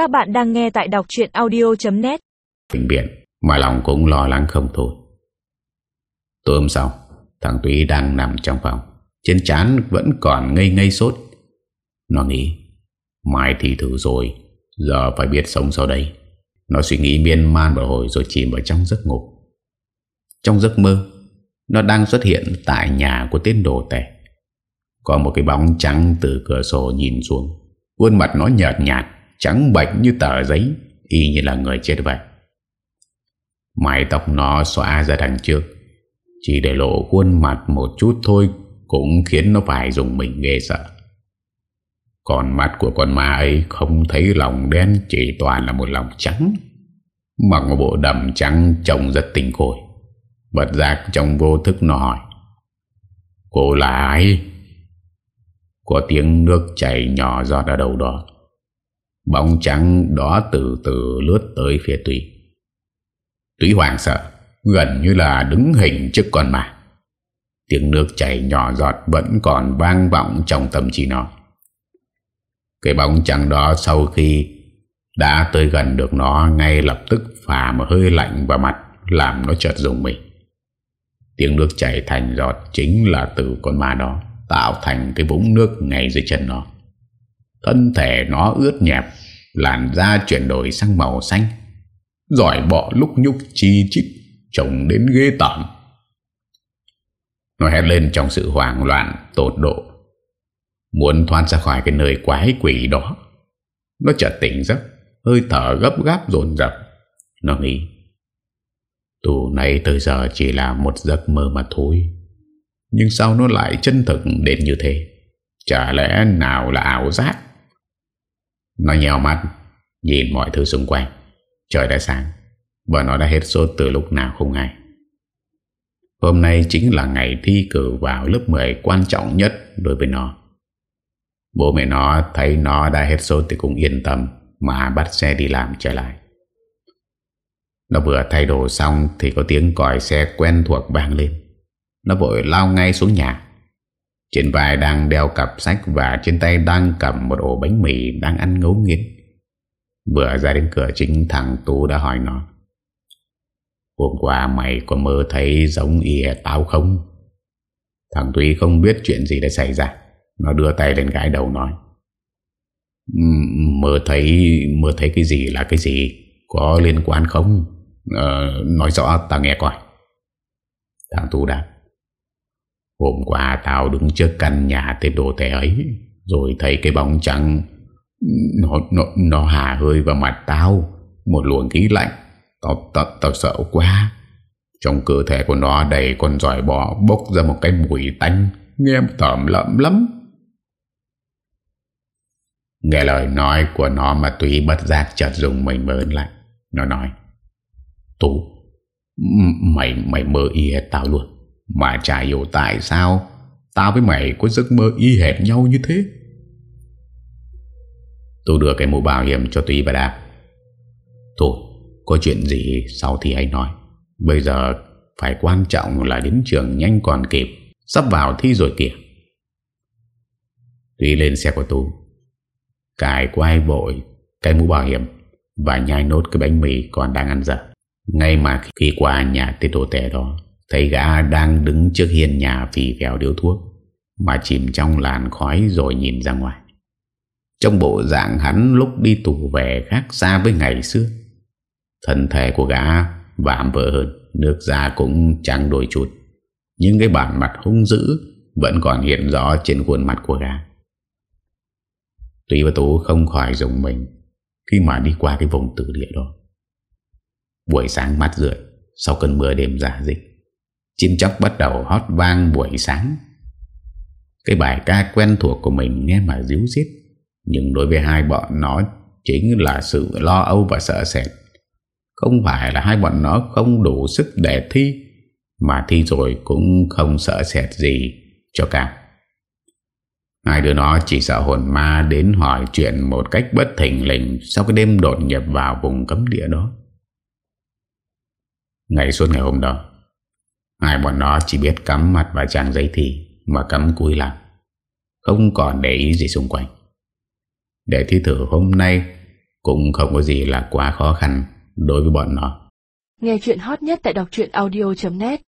Các bạn đang nghe tại đọc chuyện audio.net Bình biển, Mà lòng cũng lo lắng không thôi. Tối hôm sau, Thằng Tuy đang nằm trong phòng. Trên chán vẫn còn ngây ngây sốt. Nó nghĩ, Mai thì thử rồi, Giờ phải biết sống sau đây. Nó suy nghĩ miên man vào hồi rồi chìm vào trong giấc ngủ. Trong giấc mơ, Nó đang xuất hiện tại nhà của tên đồ tẻ. Có một cái bóng trắng từ cửa sổ nhìn xuống. Khuôn mặt nó nhợt nhạt. Trắng bạch như tờ giấy, Y như là người chết vậy. Mái tóc nó xóa ra đằng trước, Chỉ để lộ khuôn mặt một chút thôi Cũng khiến nó phải dùng mình ghê sợ. Còn mắt của con ma ấy Không thấy lòng đen, Chỉ toàn là một lòng trắng, Mặc một bộ đầm trắng Trông rất tình khôi. Bật giác trong vô thức nó hỏi, Cô là ai? Có tiếng nước chảy nhỏ giọt ở đầu đó. Bóng trắng đó từ từ lướt tới phía Túy Túy hoàng sợ, Gần như là đứng hình trước con mà Tiếng nước chảy nhỏ giọt Vẫn còn vang vọng trong tâm trí nó. Cái bóng trắng đó Sau khi đã tới gần được nó, Ngay lập tức phả một hơi lạnh vào mặt, Làm nó chợt dùng mình. Tiếng nước chảy thành giọt Chính là từ con ma đó, Tạo thành cái vũng nước ngay dưới chân nó. Thân thể nó ướt nhẹp Làn da chuyển đổi sang màu xanh, Giỏi bỏ lúc nhúc chi chít, Trông đến ghê tởm. Nó hét lên trong sự hoảng loạn, Tột độ. Muốn thoát ra khỏi cái nơi quái quỷ đó, Nó chợt tỉnh giấc, Hơi thở gấp gáp dồn dập. Nó nghĩ, Tù này tới giờ chỉ là một giấc mơ mà thôi, Nhưng sao nó lại chân thực đến như thế? Chả lẽ nào là ảo giác? Nó nhèo mắt, Nhìn mọi thứ xung quanh Trời đã sáng, Và nó đã hết sốt từ lúc nào không hay Hôm nay chính là ngày thi cử vào lớp 10 quan trọng nhất đối với nó. Bố mẹ nó thấy nó đã hết sốt thì cũng yên tâm mà bắt xe đi làm trở lại. Nó vừa thay đồ xong thì có tiếng còi xe quen thuộc vang lên. Nó vội lao ngay xuống nhà. Trên vai đang đeo cặp sách và trên tay đang cầm một ổ bánh mì đang ăn ngấu nghiến. Vừa ra đến cửa chính thằng Tú đã hỏi nó. Hôm qua mày có mơ thấy giống y tao không? Thằng Tuy không biết chuyện gì đã xảy ra. Nó đưa tay lên gái đầu nói. Mơ thấy mơ thấy cái gì là cái gì? Có liên quan không? Ờ, nói rõ tao nghe coi. Thằng Tú đáp. Hôm qua tao đứng trước căn nhà tên đồ tẻ ấy Rồi thấy cái bóng trắng. Nó, nó, nó hà hơi vào mặt tao Một luồng khí lạnh. Tao, tao, tao sợ quá. Trong cơ thể của nó đầy con giỏi bò Bốc ra một cái mùi tanh Nghe tởm lẫm lắm Nghe lời nói của nó mà Tuy bất giác chợt dùng mình mớn lại Nó nói Tú Mày mày mơ y hết tao luôn. Mà chả hiểu tại sao Tao với mày có giấc mơ y hệt nhau như thế. Tôi đưa cái mũ bảo hiểm cho Tuy và đáp Thôi, Có chuyện gì sau thì hãy nói. Bây giờ phải quan trọng là đến trường nhanh còn kịp, Sắp vào thi rồi kìa. Tuy lên xe của Tú Cài quay vội Cái mũ bảo hiểm Và nhai nốt cái bánh mì còn đang ăn dở. Ngay mà khi qua nhà tiết đồ tẻ đó Thấy gã đang đứng trước hiên nhà Phì phèo điếu thuốc Mà chìm trong làn khói rồi nhìn ra ngoài. Trong bộ dạng hắn lúc đi tù về khác xa với ngày xưa, Thân thể của gã vạm vỡ hơn, Nước da cũng trắng đôi chút. Nhưng cái bản mặt hung dữ Vẫn còn hiện rõ trên khuôn mặt của gã. Tuy và Tú không khỏi dùng mình Khi mà đi qua cái vùng tử địa đó. Buổi sáng mát rượi, Sau cơn mưa đêm giả dịch Chim chóc bắt đầu hót vang buổi sáng. Cái bài ca quen thuộc của mình nghe mà díu xít Nhưng đối với hai bọn nó Chính là sự lo âu và sợ sệt. Không phải là hai bọn nó không đủ sức để thi, Mà thi rồi cũng không sợ sệt gì cho cả. Hai đứa nó chỉ sợ hồn ma đến hỏi chuyện một cách bất thình lình Sau cái đêm đột nhập vào vùng cấm địa đó. Ngày suốt ngày hôm đó Hai bọn nó chỉ biết cắm mặt vào trang giấy thì Mà cắm cúi lặng Không còn để ý gì xung quanh. Để thi thử hôm nay Cũng không có gì là quá khó khăn Đối với bọn nó. Nghe chuyện hot nhất tại đọc audio.net